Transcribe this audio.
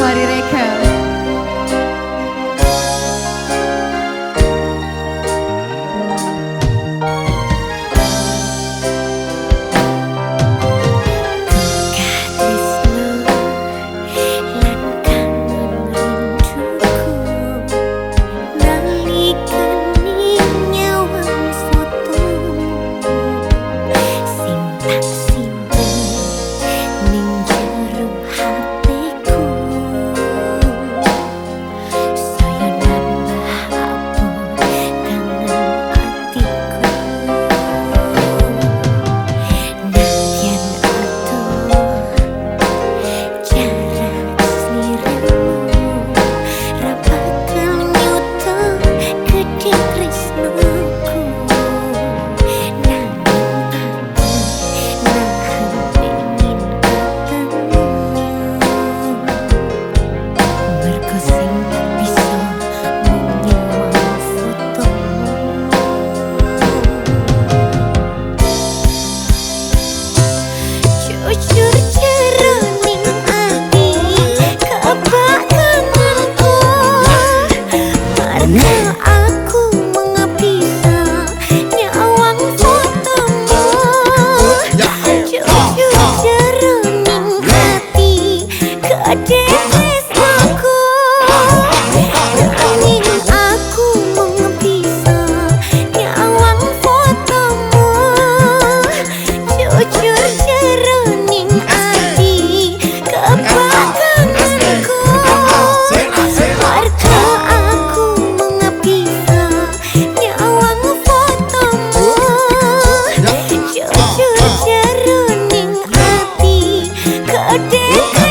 Mari reka. I did.